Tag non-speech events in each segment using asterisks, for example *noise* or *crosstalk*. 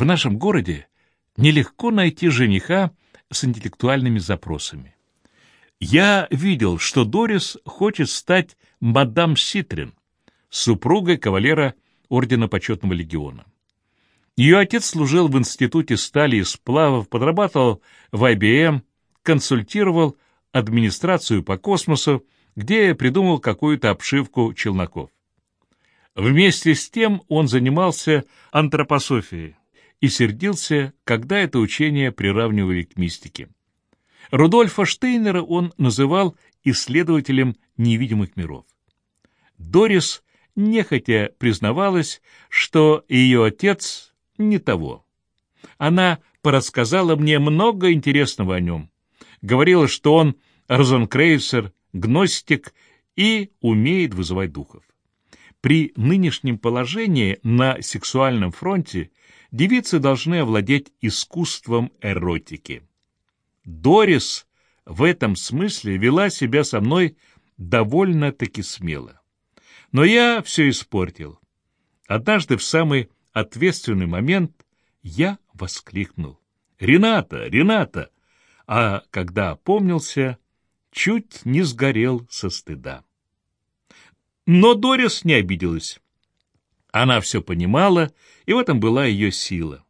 В нашем городе нелегко найти жениха с интеллектуальными запросами. Я видел, что Дорис хочет стать мадам Ситрин, супругой кавалера Ордена Почетного Легиона. Ее отец служил в Институте стали и сплавов, подрабатывал в IBM, консультировал администрацию по космосу, где придумал какую-то обшивку челноков. Вместе с тем он занимался антропософией и сердился, когда это учение приравнивали к мистике. Рудольфа Штейнера он называл исследователем невидимых миров. Дорис нехотя признавалась, что ее отец не того. Она порассказала мне много интересного о нем. Говорила, что он розенкрейсер, гностик и умеет вызывать духов. При нынешнем положении на сексуальном фронте девицы должны овладеть искусством эротики. Дорис в этом смысле вела себя со мной довольно-таки смело. Но я все испортил. Однажды в самый ответственный момент я воскликнул. «Рената! Рената!» А когда опомнился, чуть не сгорел со стыда. Но Дорис не обиделась. Она все понимала, и в этом была ее сила.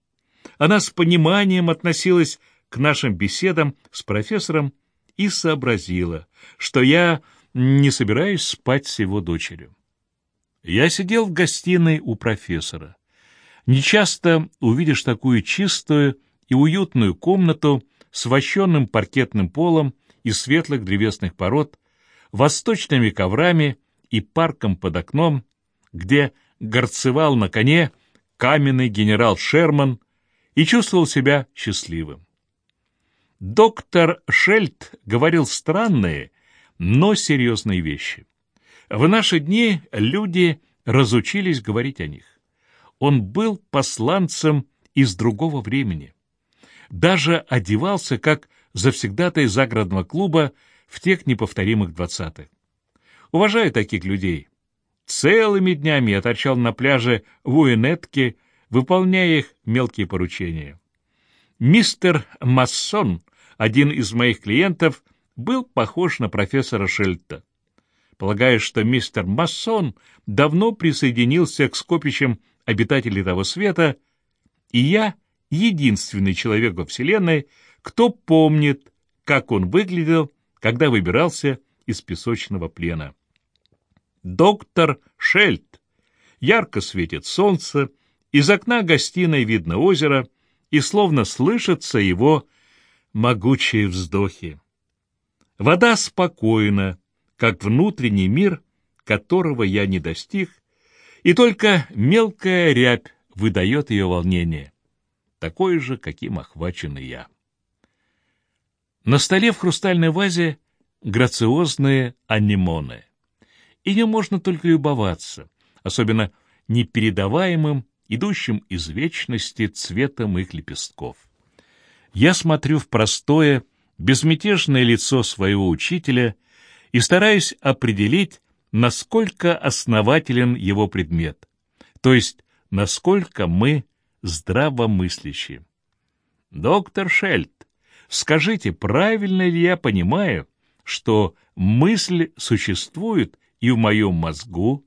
Она с пониманием относилась к нашим беседам с профессором и сообразила, что я не собираюсь спать с его дочерью. Я сидел в гостиной у профессора. Нечасто увидишь такую чистую и уютную комнату с вощенным паркетным полом из светлых древесных пород, восточными коврами и парком под окном, где горцевал на коне каменный генерал Шерман и чувствовал себя счастливым. Доктор Шельт говорил странные, но серьезные вещи. В наши дни люди разучились говорить о них. Он был посланцем из другого времени. Даже одевался, как завсегдатай загородного клуба в тех неповторимых двадцатых. Уважаю таких людей. Целыми днями я торчал на пляже в Уинетке, выполняя их мелкие поручения. Мистер Массон, один из моих клиентов, был похож на профессора Шельта. Полагаю, что мистер Массон давно присоединился к скопищам обитателей того света, и я единственный человек во Вселенной, кто помнит, как он выглядел, когда выбирался из песочного плена. Доктор Шельт. Ярко светит солнце, из окна гостиной видно озеро, и словно слышатся его могучие вздохи. Вода спокойна, как внутренний мир, которого я не достиг, и только мелкая рябь выдает ее волнение, такое же, каким охвачен и я. На столе в хрустальной вазе грациозные анимоны. Не можно только любоваться, особенно непередаваемым, идущим из вечности цветом их лепестков. Я смотрю в простое, безмятежное лицо своего учителя — и стараюсь определить, насколько основателен его предмет, то есть насколько мы здравомыслящие. Доктор Шельд, скажите, правильно ли я понимаю, что мысль существует и в моем мозгу,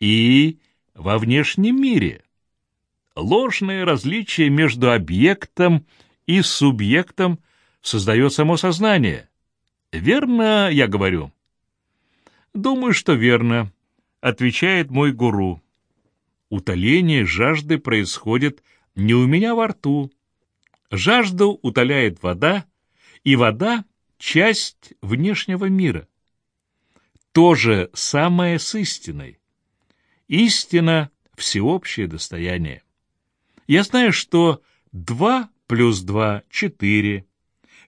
и во внешнем мире? Ложное различие между объектом и субъектом создает само сознание. Верно я говорю? Думаю, что верно, отвечает мой гуру. Утоление жажды происходит не у меня во рту. Жажду утоляет вода, и вода — часть внешнего мира. То же самое с истиной. Истина — всеобщее достояние. Я знаю, что два плюс два — четыре.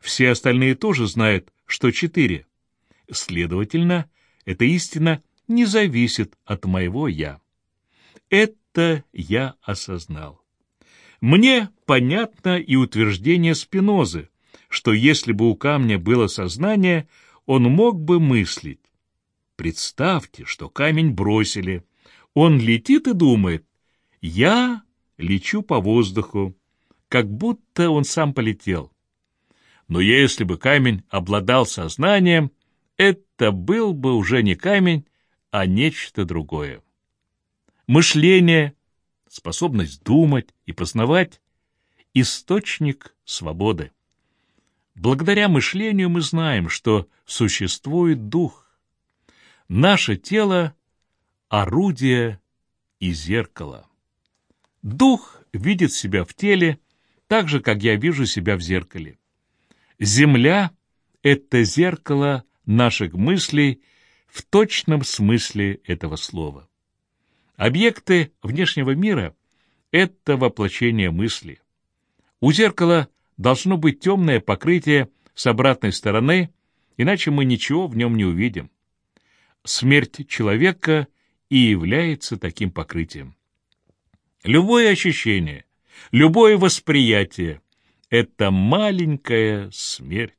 Все остальные тоже знают, что четыре. Следовательно, эта истина не зависит от моего «я». Это я осознал. Мне понятно и утверждение Спинозы, что если бы у камня было сознание, он мог бы мыслить. Представьте, что камень бросили. Он летит и думает, «Я лечу по воздуху, как будто он сам полетел. Но если бы камень обладал сознанием, это был бы уже не камень, а нечто другое. Мышление, способность думать и познавать — источник свободы. Благодаря мышлению мы знаем, что существует дух. Наше тело — орудие и зеркало. Дух видит себя в теле так же, как я вижу себя в зеркале. Земля — это зеркало наших мыслей в точном смысле этого слова. Объекты внешнего мира — это воплощение мысли. У зеркала должно быть темное покрытие с обратной стороны, иначе мы ничего в нем не увидим. Смерть человека и является таким покрытием. Любое ощущение, любое восприятие — это маленькая смерть.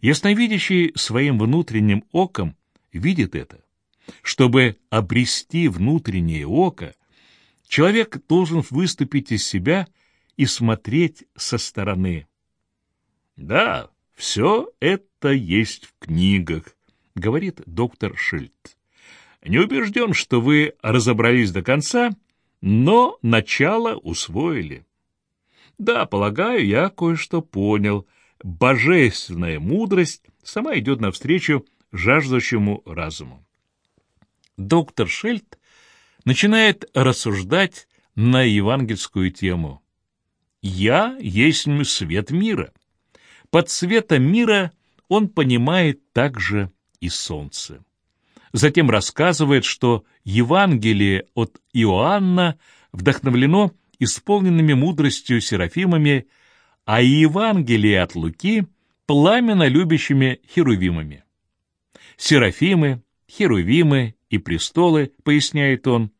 Ясновидящий своим внутренним оком видит это. Чтобы обрести внутреннее око, человек должен выступить из себя и смотреть со стороны. «Да, все это есть в книгах», — говорит доктор Шильд. «Не убежден, что вы разобрались до конца, но начало усвоили». «Да, полагаю, я кое-что понял. Божественная мудрость сама идет навстречу жаждущему разуму доктор Шельд начинает рассуждать на евангельскую тему. «Я есть свет мира». Под светом мира он понимает также и солнце. Затем рассказывает, что Евангелие от Иоанна вдохновлено исполненными мудростью серафимами, а Евангелие от Луки – пламенно любящими херувимами. Серафимы, херувимы и престолы, поясняет он,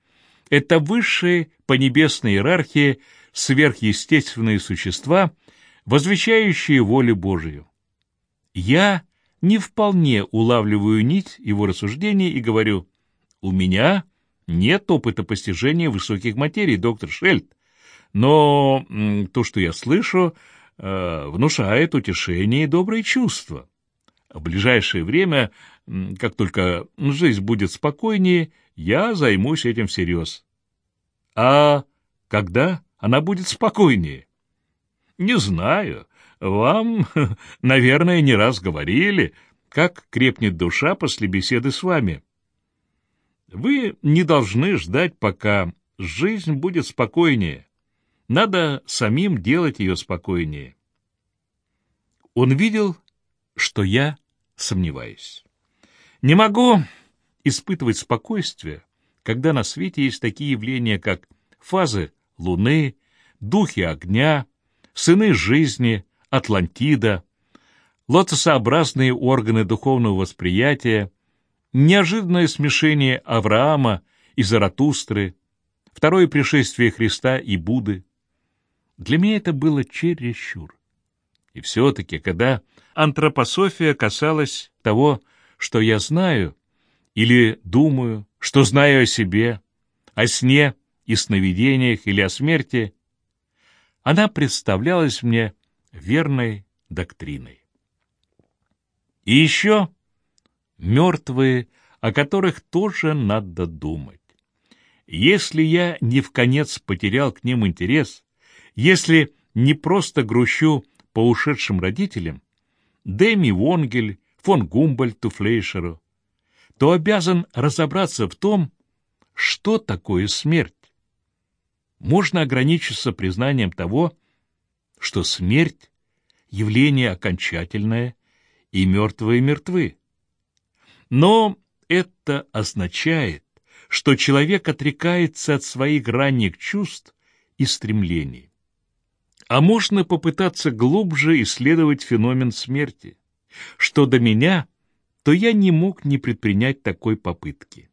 это высшие по небесной иерархии сверхъестественные существа, возвещающие волю Божию. Я не вполне улавливаю нить его рассуждений и говорю, у меня нет опыта постижения высоких материй, доктор Шельд, но то, что я слышу, э, внушает утешение и добрые чувства. В ближайшее время как только жизнь будет спокойнее, я займусь этим всерьез. А когда она будет спокойнее? Не знаю. Вам, *laughs* наверное, не раз говорили, как крепнет душа после беседы с вами. Вы не должны ждать, пока жизнь будет спокойнее. Надо самим делать ее спокойнее. Он видел, что я сомневаюсь. Не могу испытывать спокойствие, когда на свете есть такие явления, как фазы Луны, духи огня, сыны жизни, Атлантида, лотосообразные органы духовного восприятия, неожиданное смешение Авраама и Заратустры, второе пришествие Христа и Будды. Для меня это было чересчур. И все-таки, когда антропософия касалась того, что я знаю или думаю, что знаю о себе, о сне и сновидениях или о смерти, она представлялась мне верной доктриной. И еще мертвые, о которых тоже надо думать. Если я не в конец потерял к ним интерес, если не просто грущу по ушедшим родителям, Дэми Вонгель фон Гумбольту, Флейшеру, то обязан разобраться в том, что такое смерть. Можно ограничиться признанием того, что смерть — явление окончательное, и мертвые мертвы. Но это означает, что человек отрекается от своих ранних чувств и стремлений. А можно попытаться глубже исследовать феномен смерти. Что до меня, то я не мог не предпринять такой попытки.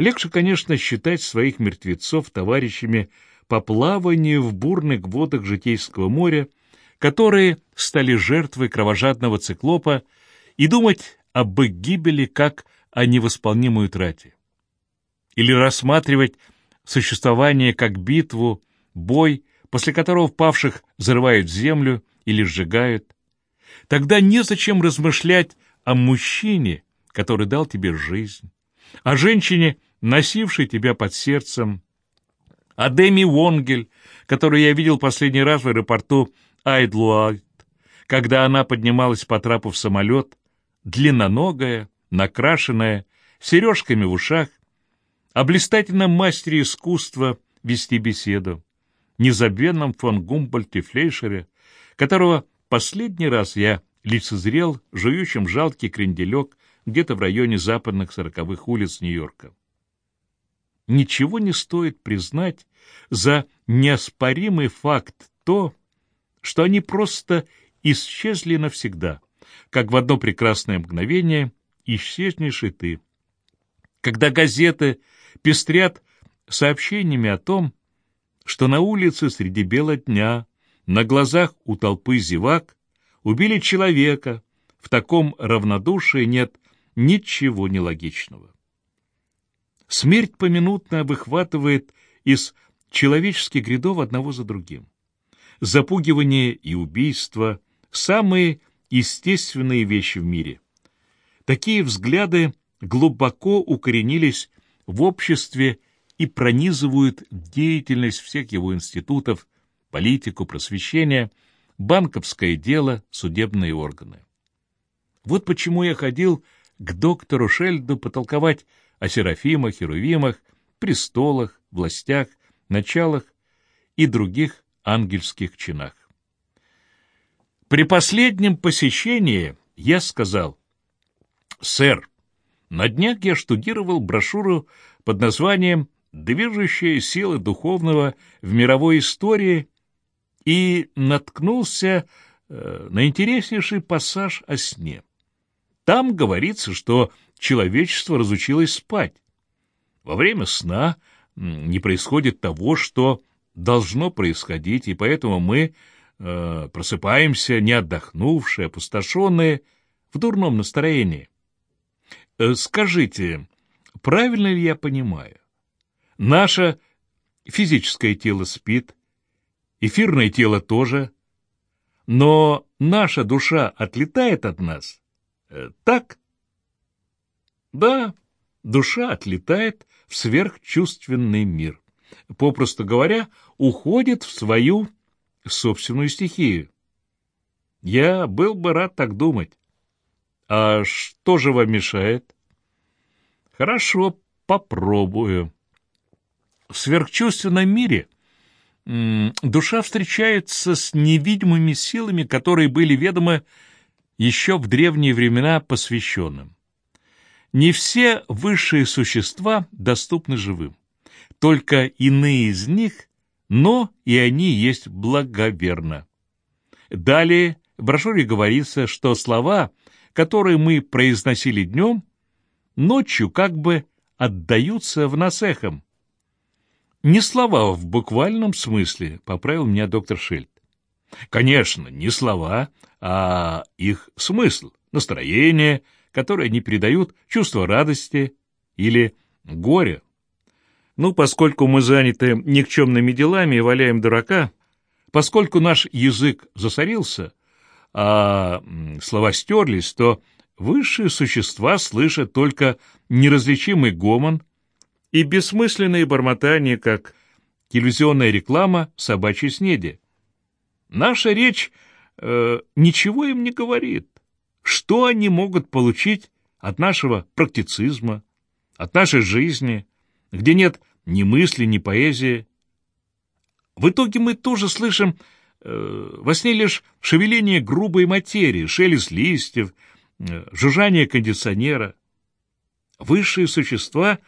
Легче, конечно, считать своих мертвецов товарищами по плаванию в бурных водах Житейского моря, которые стали жертвой кровожадного циклопа, и думать об их гибели как о невосполнимой утрате. Или рассматривать существование как битву, бой, после которого павших взрывают землю или сжигают, тогда незачем размышлять о мужчине, который дал тебе жизнь, о женщине, носившей тебя под сердцем, о Деми Вонгель, которую я видел последний раз в аэропорту Айдлуайт, когда она поднималась по трапу в самолет, длинноногая, накрашенная, сережками в ушах, о блистательном мастере искусства вести беседу, незабвенном фон Гумбольте Флейшере, которого последний раз я лицезрел жующим жалкий кренделек где-то в районе западных сороковых улиц Нью-Йорка. Ничего не стоит признать за неоспоримый факт то, что они просто исчезли навсегда, как в одно прекрасное мгновение исчезнешь и ты. Когда газеты пестрят сообщениями о том, что на улице среди бела дня, на глазах у толпы зевак, убили человека, в таком равнодушии нет ничего нелогичного. Смерть поминутно выхватывает из человеческих грядов одного за другим. Запугивание и убийство – самые естественные вещи в мире. Такие взгляды глубоко укоренились в обществе и пронизывают деятельность всех его институтов, политику, просвещение, банковское дело, судебные органы. Вот почему я ходил к доктору Шельду потолковать о серафимах, херувимах, престолах, властях, началах и других ангельских чинах. При последнем посещении я сказал, «Сэр, на днях я штудировал брошюру под названием «Движущие силы духовного в мировой истории» и наткнулся э, на интереснейший пассаж о сне. Там говорится, что человечество разучилось спать. Во время сна не происходит того, что должно происходить, и поэтому мы э, просыпаемся не отдохнувшие, опустошенные, в дурном настроении. Э, скажите, правильно ли я понимаю? Наше физическое тело спит, эфирное тело тоже, но наша душа отлетает от нас. Э, так? Да, душа отлетает в сверхчувственный мир. Попросту говоря, уходит в свою собственную стихию. Я был бы рад так думать. А что же вам мешает? Хорошо, попробую. В сверхчувственном мире душа встречается с невидимыми силами, которые были ведомы еще в древние времена посвященным. Не все высшие существа доступны живым, только иные из них, но и они есть благоверно. Далее в брошюре говорится, что слова, которые мы произносили днем, ночью как бы отдаются в нас эхом. Не слова в буквальном смысле, поправил меня доктор Шельд. Конечно, не слова, а их смысл, настроение, которое они передают, чувство радости или горя. Ну, поскольку мы заняты никчемными делами и валяем дурака, поскольку наш язык засорился, а слова стерлись, то высшие существа слышат только неразличимый гомон и бессмысленные бормотания, как телевизионная реклама собачьей снеди. Наша речь э, ничего им не говорит. Что они могут получить от нашего практицизма, от нашей жизни, где нет ни мысли, ни поэзии? В итоге мы тоже слышим э, во сне лишь шевеление грубой материи, шелест листьев, э, жужжание кондиционера. Высшие существа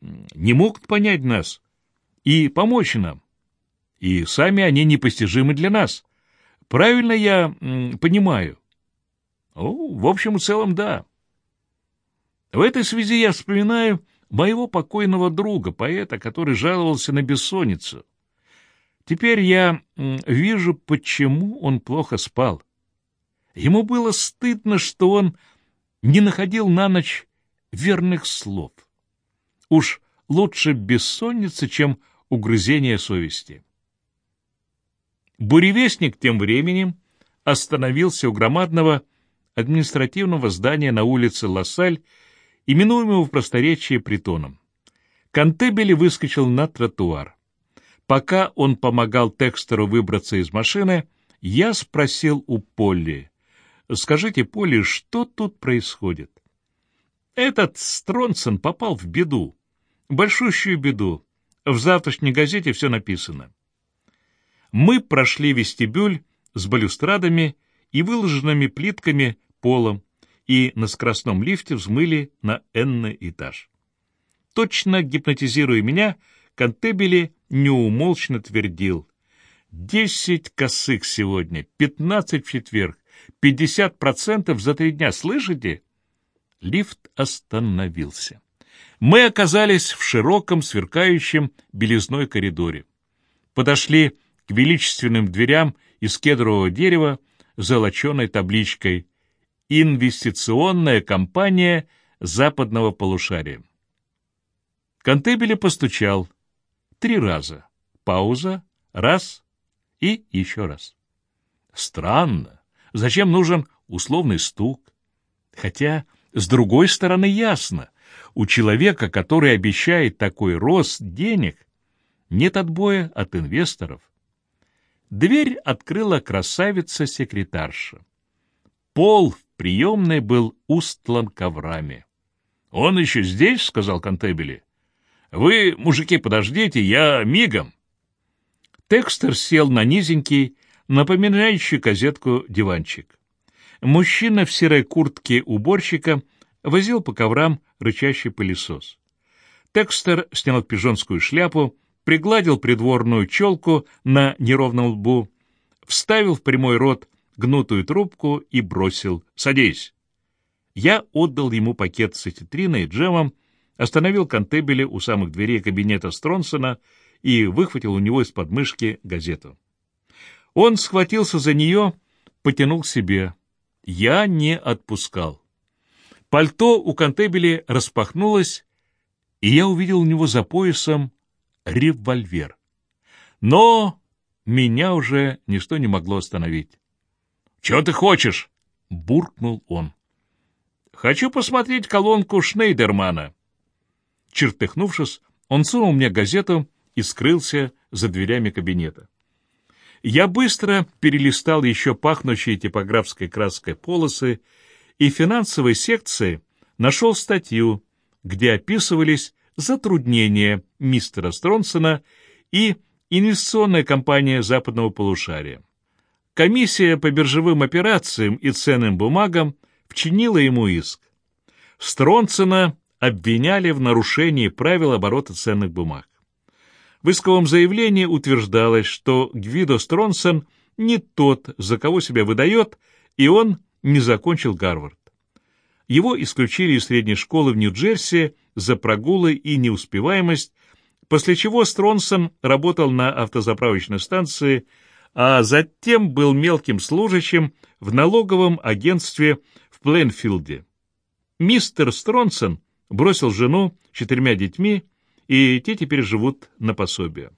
не могут понять нас и помочь нам, и сами они непостижимы для нас. Правильно я понимаю? Ну, в общем и целом, да. В этой связи я вспоминаю моего покойного друга, поэта, который жаловался на бессонницу. Теперь я вижу, почему он плохо спал. Ему было стыдно, что он не находил на ночь верных слов. Уж лучше бессонница, чем угрызение совести. Буревестник тем временем остановился у громадного административного здания на улице Лассаль, именуемого в просторечии притоном. Кантебели выскочил на тротуар. Пока он помогал Текстеру выбраться из машины, я спросил у Полли. «Скажите, Полли, что тут происходит?» «Этот Стронсон попал в беду. Большущую беду. В завтрашней газете все написано». Мы прошли вестибюль с балюстрадами и выложенными плитками полом, и на скоростном лифте взмыли на энный этаж. Точно гипнотизируя меня, Кантебели неумолчно твердил. «Десять косых сегодня, пятнадцать в четверг, пятьдесят процентов за три дня, слышите?» Лифт остановился. Мы оказались в широком, сверкающем белизной коридоре. Подошли к величественным дверям из кедрового дерева золоченой табличкой «Инвестиционная компания западного полушария». Кантебеле постучал. Три раза. Пауза. Раз. И еще раз. Странно. Зачем нужен условный стук? Хотя, с другой стороны, ясно. У человека, который обещает такой рост денег, нет отбоя от инвесторов. Дверь открыла красавица-секретарша. Пол в приемной был устлан коврами. — Он еще здесь? — сказал Кантебели. Вы, мужики, подождите, я мигом. Текстер сел на низенький, напоминающий газетку диванчик. Мужчина в серой куртке уборщика возил по коврам рычащий пылесос. Текстер снял пижонскую шляпу, пригладил придворную челку на неровном лбу, вставил в прямой рот гнутую трубку и бросил «Садись». Я отдал ему пакет с этитриной и джемом, остановил Кантебеля у самых дверей кабинета Стронсона и выхватил у него из подмышки газету. Он схватился за нее, потянул к себе. Я не отпускал. Пальто у Кантебеля распахнулось, и я увидел у него за поясом револьвер. Но меня уже ничто не могло остановить. — Чего ты хочешь? — буркнул он. — Хочу посмотреть колонку Шнейдермана. Чертыхнувшись, он сунул мне газету и скрылся за дверями кабинета. Я быстро перелистал еще пахнущие типографской краской полосы и финансовой секции нашел статью, где описывались затруднения мистера Стронсона и инвестиционная компания западного полушария. Комиссия по биржевым операциям и ценным бумагам вчинила ему иск. Стронсона обвиняли в нарушении правил оборота ценных бумаг. В исковом заявлении утверждалось, что Гвидо Стронсон не тот, за кого себя выдает, и он не закончил Гарвард. Его исключили из средней школы в Нью-Джерси за прогулы и неуспеваемость, после чего Стронсон работал на автозаправочной станции, а затем был мелким служащим в налоговом агентстве в Пленфилде. Мистер Стронсон бросил жену четырьмя детьми, и те теперь живут на пособие.